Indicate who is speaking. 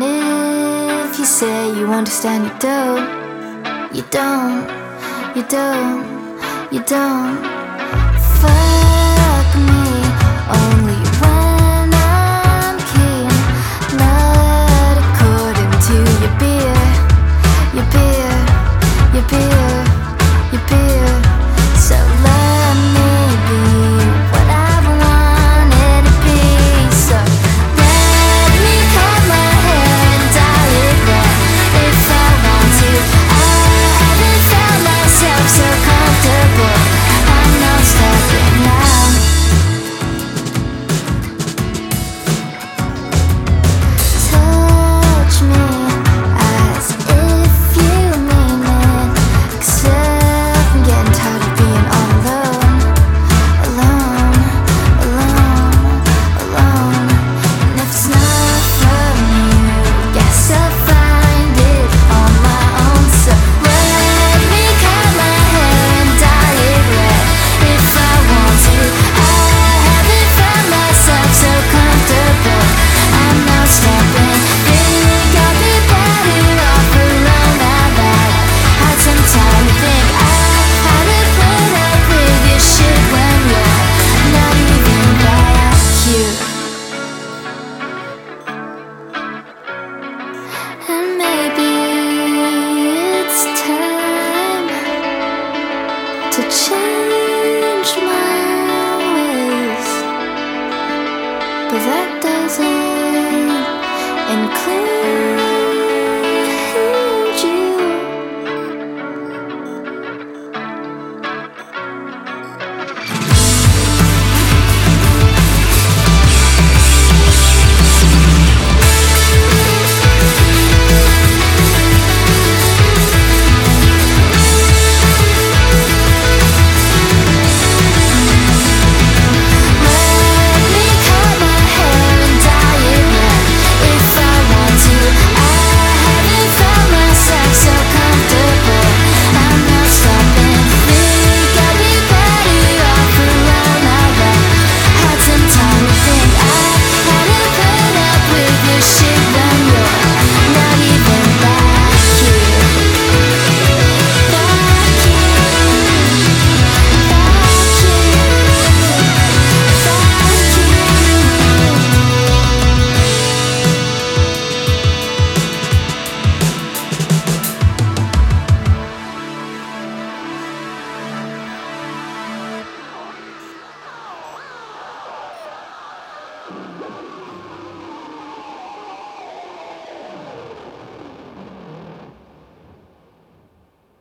Speaker 1: And if you say you understand, you don't. You don't. You don't. You don't. but that doesn't include